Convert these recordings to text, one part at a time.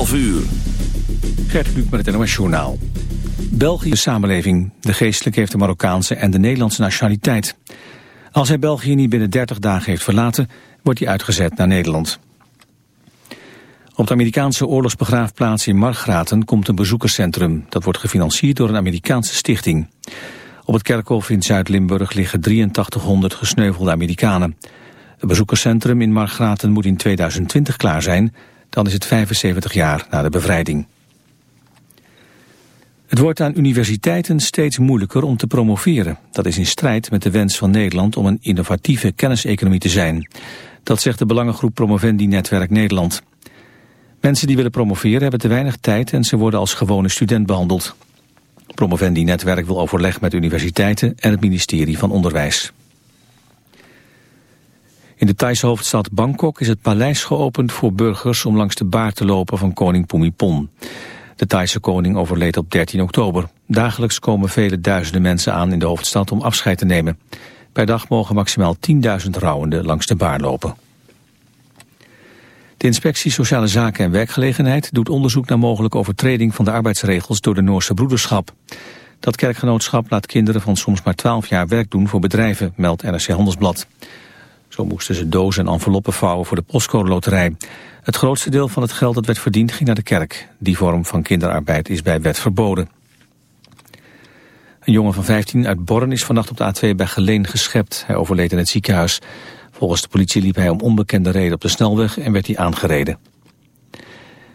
11 uur. Gert Kluk met het NOS Journaal. België samenleving. De geestelijke heeft de Marokkaanse en de Nederlandse nationaliteit. Als hij België niet binnen 30 dagen heeft verlaten, wordt hij uitgezet naar Nederland. Op de Amerikaanse oorlogsbegraafplaats in Margraten komt een bezoekerscentrum. Dat wordt gefinancierd door een Amerikaanse stichting. Op het kerkhof in Zuid-Limburg liggen 8300 gesneuvelde Amerikanen. Het bezoekerscentrum in Margraten moet in 2020 klaar zijn. Dan is het 75 jaar na de bevrijding. Het wordt aan universiteiten steeds moeilijker om te promoveren. Dat is in strijd met de wens van Nederland om een innovatieve kenniseconomie te zijn. Dat zegt de belangengroep Promovendi Netwerk Nederland. Mensen die willen promoveren hebben te weinig tijd en ze worden als gewone student behandeld. Promovendi Netwerk wil overleg met universiteiten en het ministerie van Onderwijs. In de Thaise hoofdstad Bangkok is het paleis geopend voor burgers om langs de baard te lopen van koning Pumipon. De Thaise koning overleed op 13 oktober. Dagelijks komen vele duizenden mensen aan in de hoofdstad om afscheid te nemen. Per dag mogen maximaal 10.000 rouwenden langs de baar lopen. De inspectie Sociale Zaken en Werkgelegenheid doet onderzoek naar mogelijke overtreding van de arbeidsregels door de Noorse broederschap. Dat kerkgenootschap laat kinderen van soms maar 12 jaar werk doen voor bedrijven, meldt NRC Handelsblad. Zo moesten ze dozen en enveloppen vouwen voor de postcode loterij. Het grootste deel van het geld dat werd verdiend ging naar de kerk. Die vorm van kinderarbeid is bij wet verboden. Een jongen van 15 uit Born is vannacht op de A2 bij Geleen geschept. Hij overleed in het ziekenhuis. Volgens de politie liep hij om onbekende reden op de snelweg en werd hij aangereden.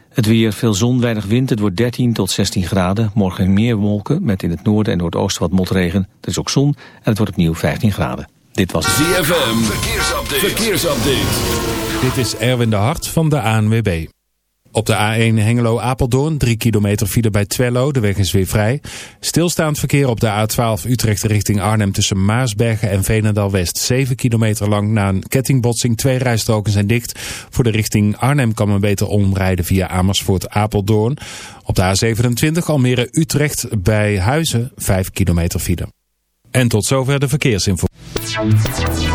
Het weer, veel zon, weinig wind. Het wordt 13 tot 16 graden. Morgen meer wolken, met in het noorden en noordoosten wat motregen. Er is ook zon en het wordt opnieuw 15 graden. Dit was ZFM. Verkeersupdate. Verkeersupdate. Dit is Erwin de Hart van de ANWB. Op de A1 Hengelo-Apeldoorn, 3 kilometer file bij Twello, de weg is weer vrij. Stilstaand verkeer op de A12 Utrecht richting Arnhem tussen Maasbergen en Veenendaal-West. 7 kilometer lang na een kettingbotsing, twee rijstroken zijn dicht. Voor de richting Arnhem kan men beter omrijden via Amersfoort-Apeldoorn. Op de A27 Almere-Utrecht bij Huizen, 5 kilometer file. En tot zover de verkeersinformatie.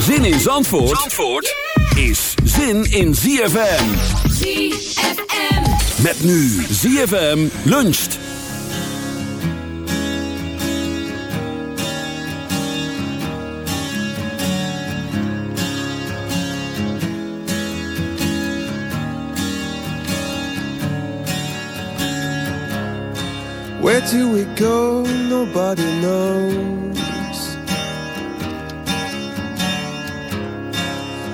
Zin in Zandvoort, Zandvoort is zin in ZFM. ZFM. Met nu ZFM luncht. Where do we go? Nobody knows.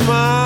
smile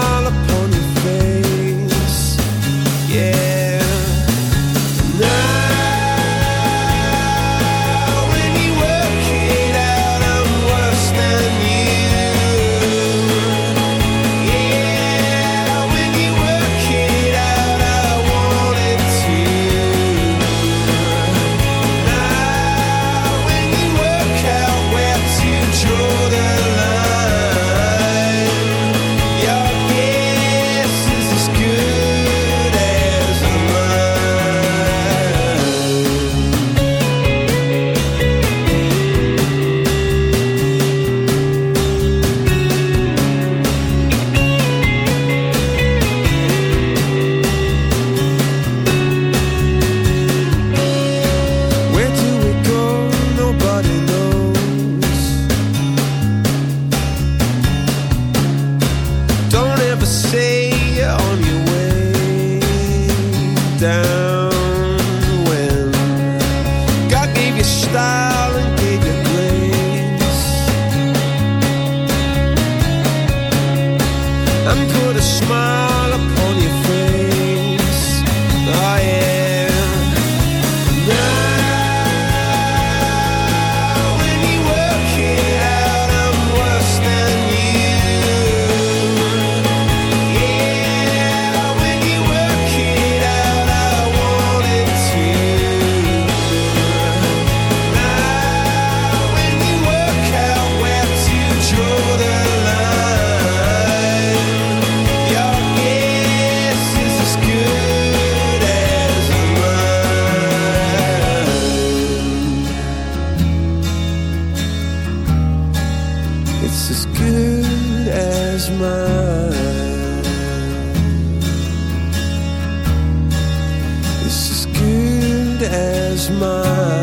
is mine. It's as good as mine.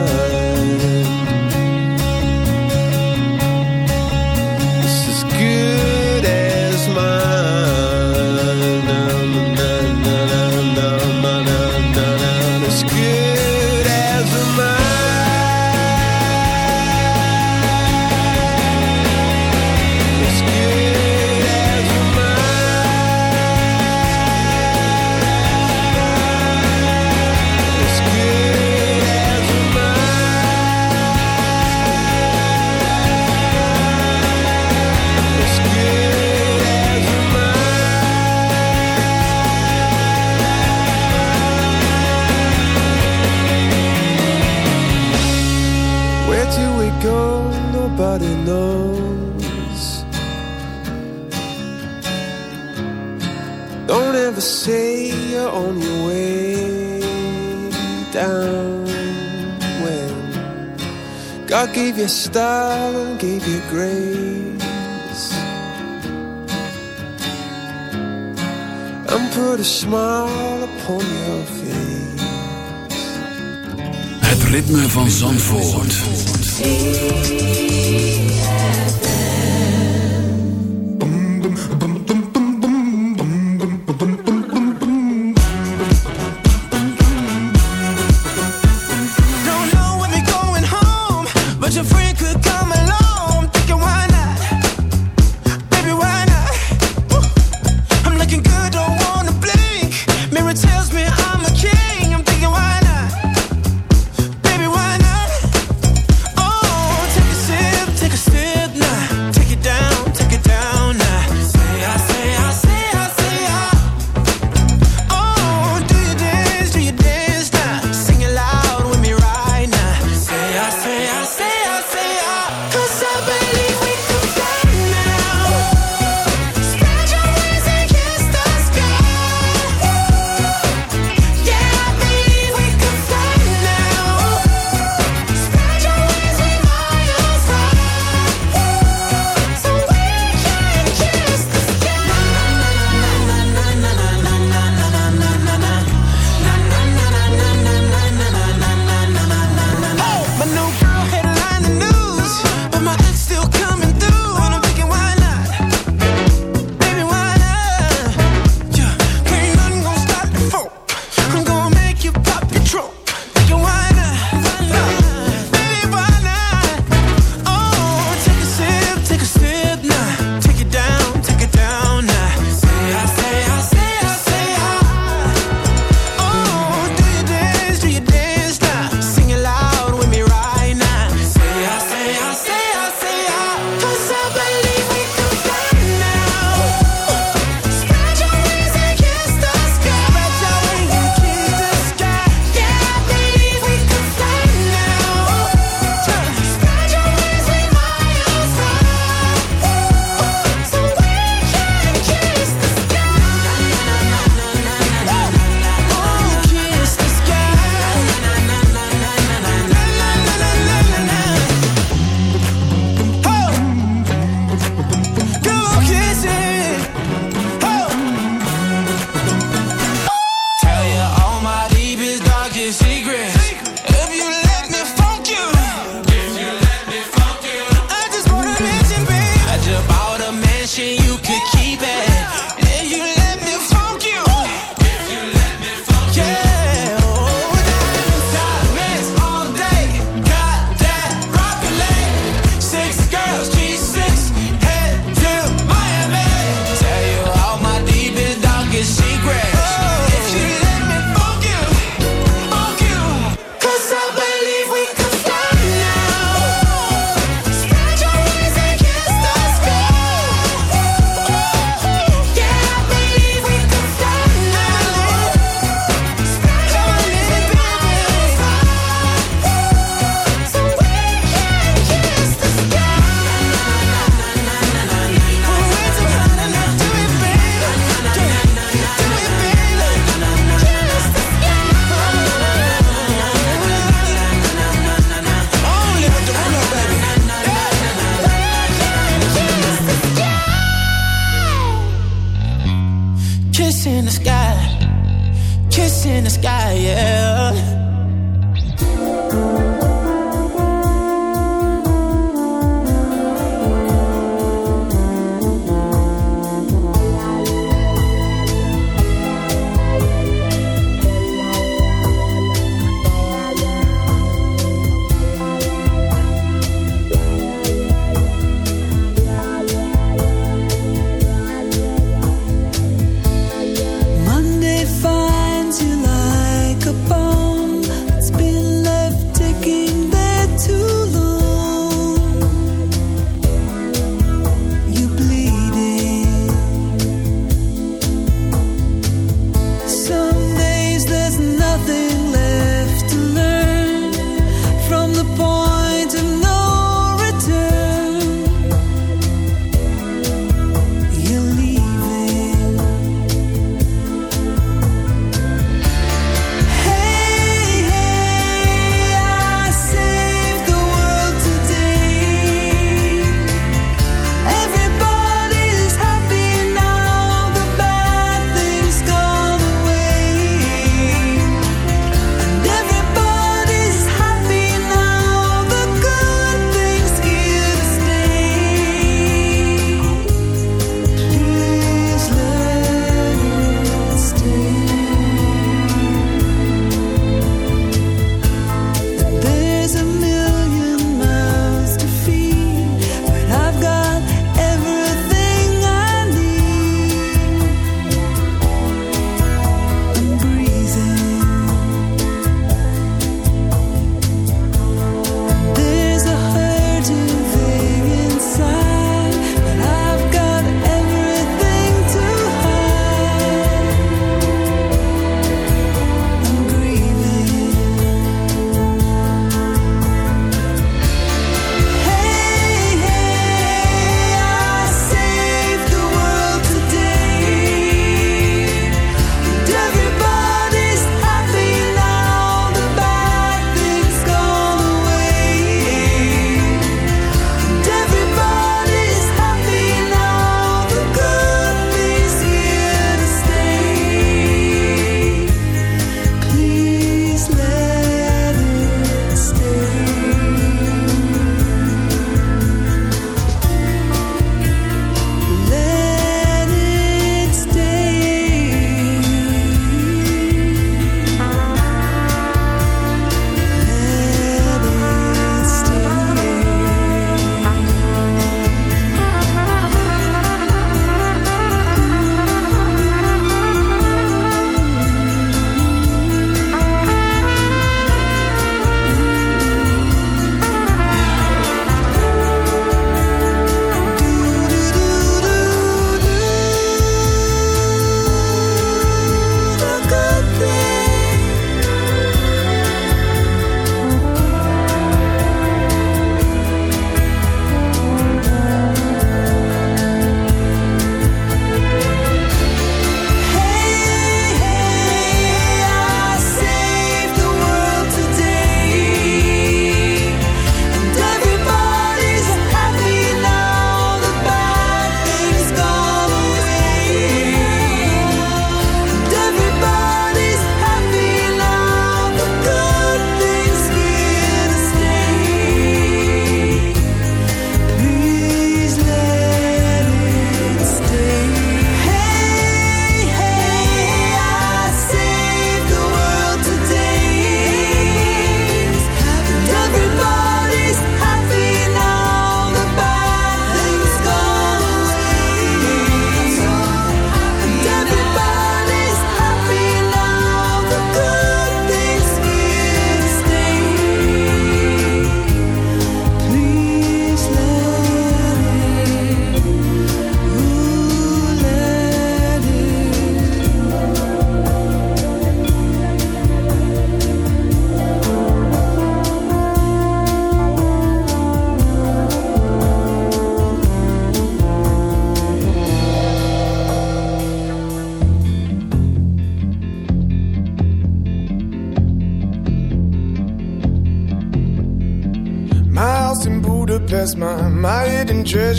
gave you style and gave you grace. And put a smile upon your face. Het ritme van Zandvoort.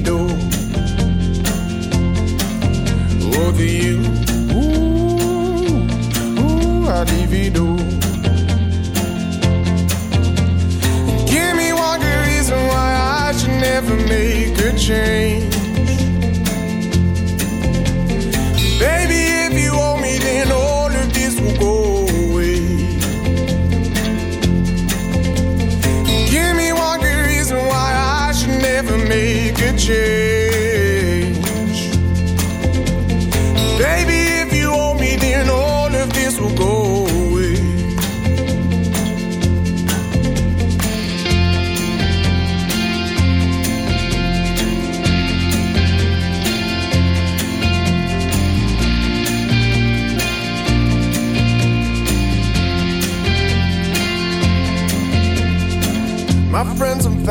door. Oh, to you, ooh, ooh, I.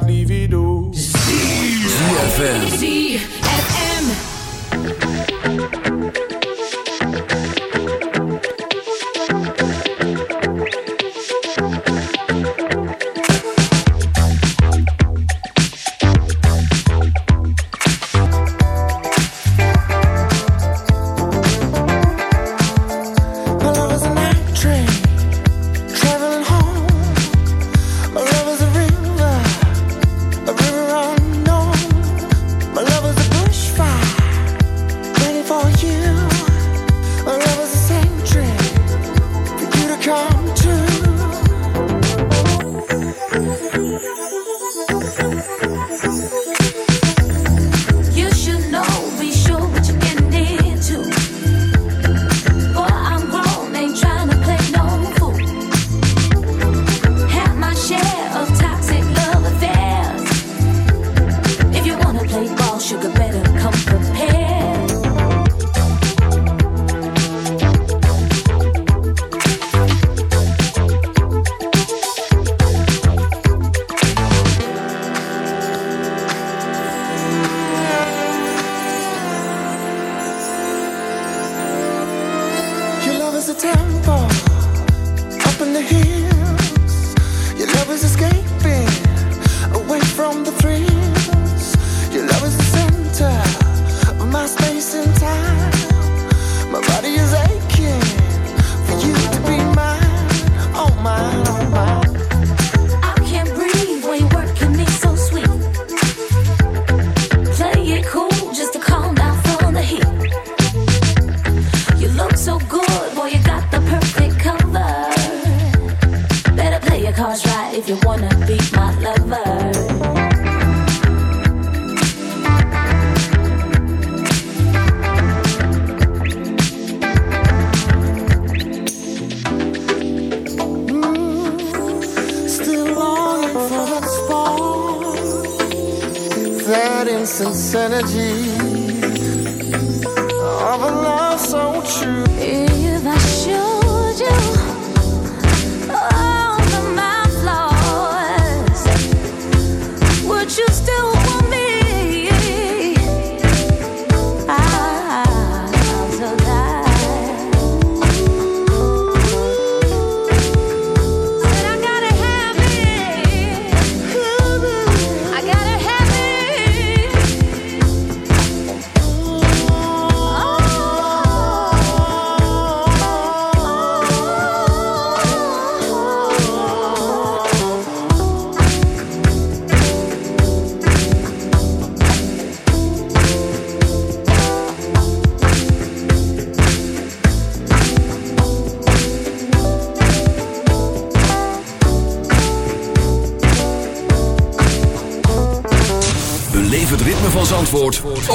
individu. ZFM.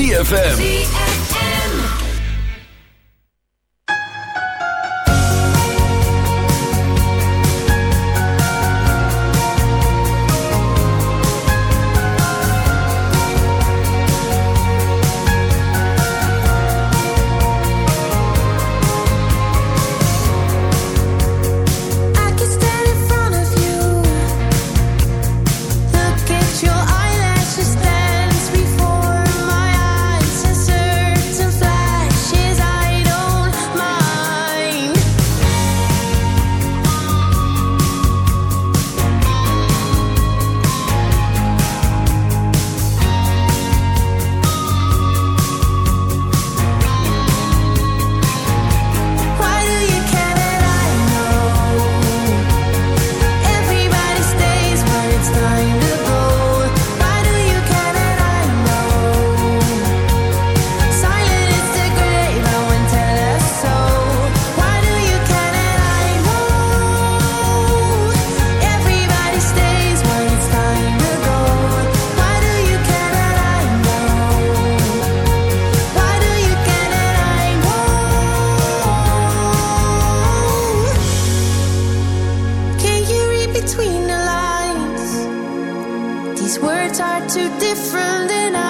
ZFM. Words are too different, and I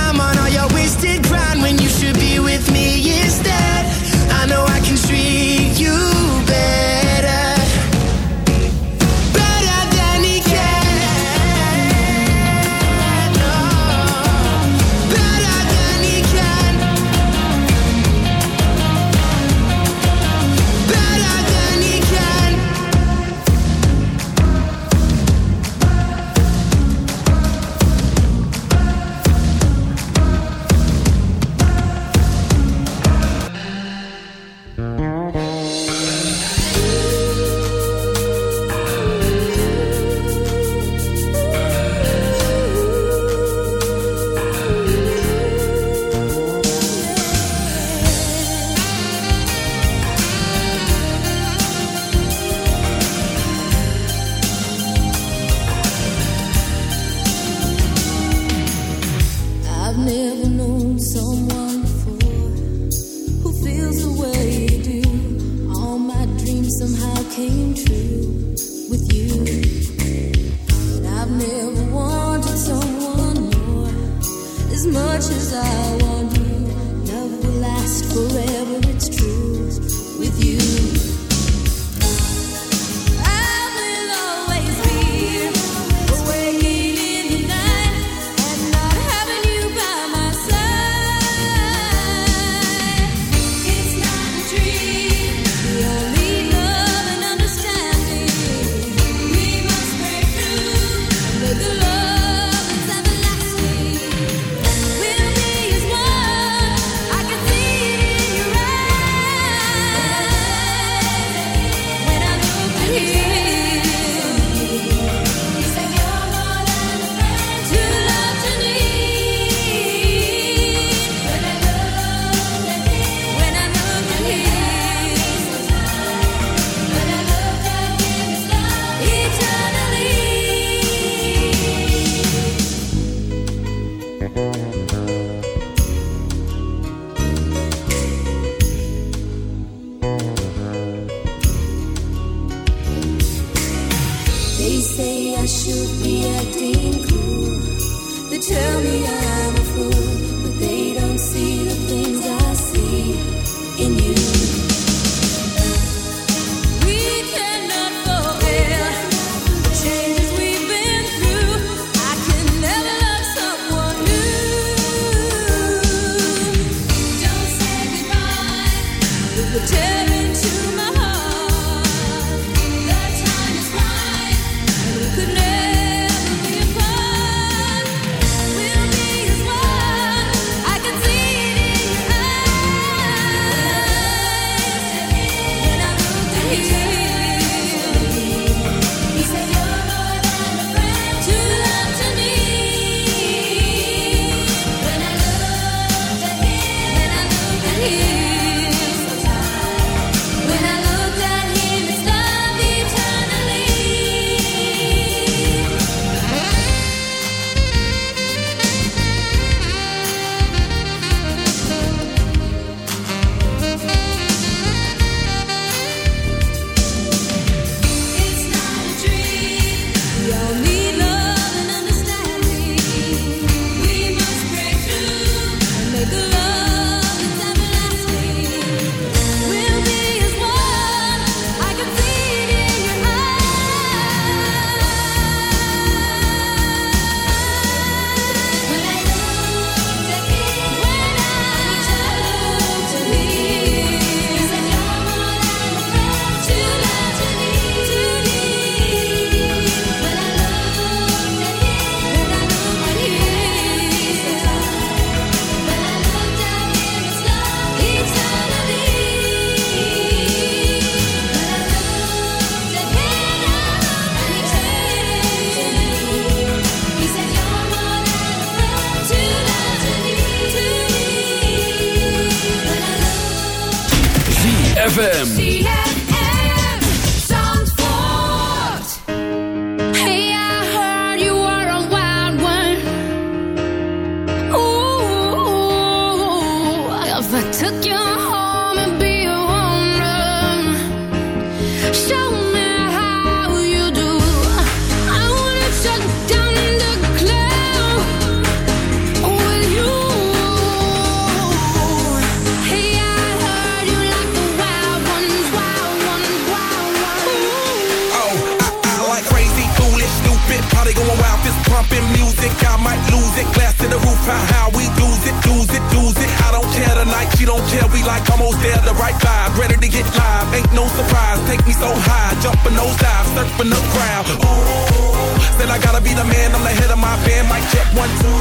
pumping music, I might lose it. Glass to the roof, how, how we lose it, lose it, lose it. I don't care tonight, she don't care. We like almost there, the right vibe. Ready to get live, ain't no surprise. Take me so high, jumping those dives, surfing the crowd. Ooh, said I gotta be the man, I'm the head of my band. Mic check one, two.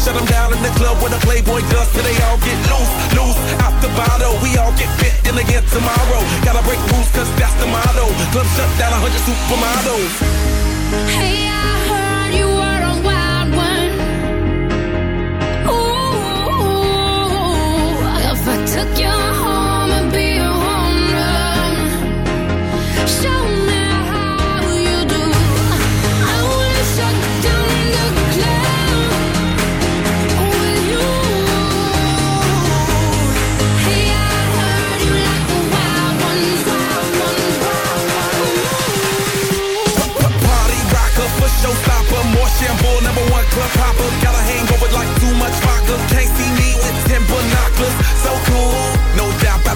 Shut them down in the club with a Playboy does, so they all get loose, loose. Out the bottle, we all get fit in again tomorrow. Gotta break rules, cause that's the motto. Club shut down, 100 supermodels. Hey, I heard I'm number one club hopper. Got a hangover like too much vodka. Can't see me with ten binoculars. So cool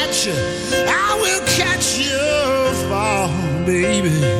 catch you, I will catch you fall, baby.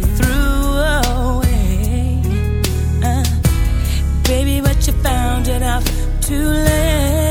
too late,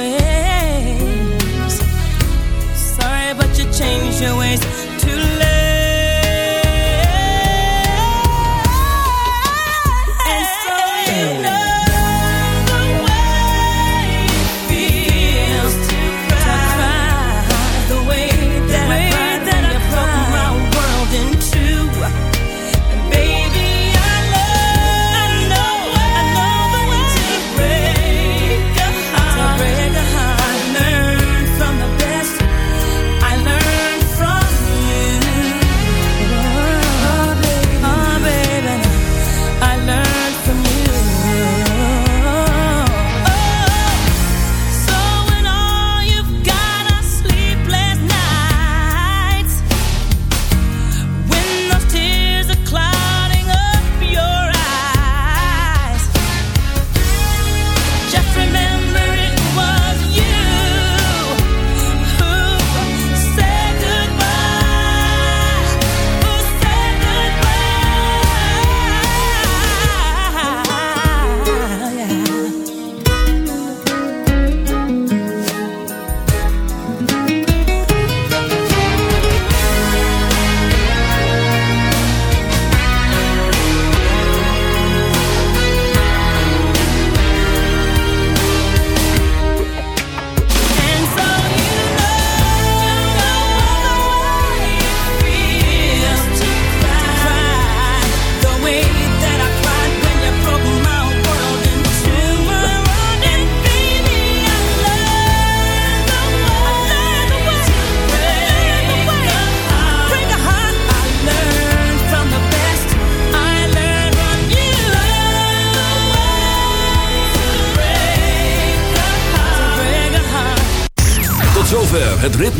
Changed your ways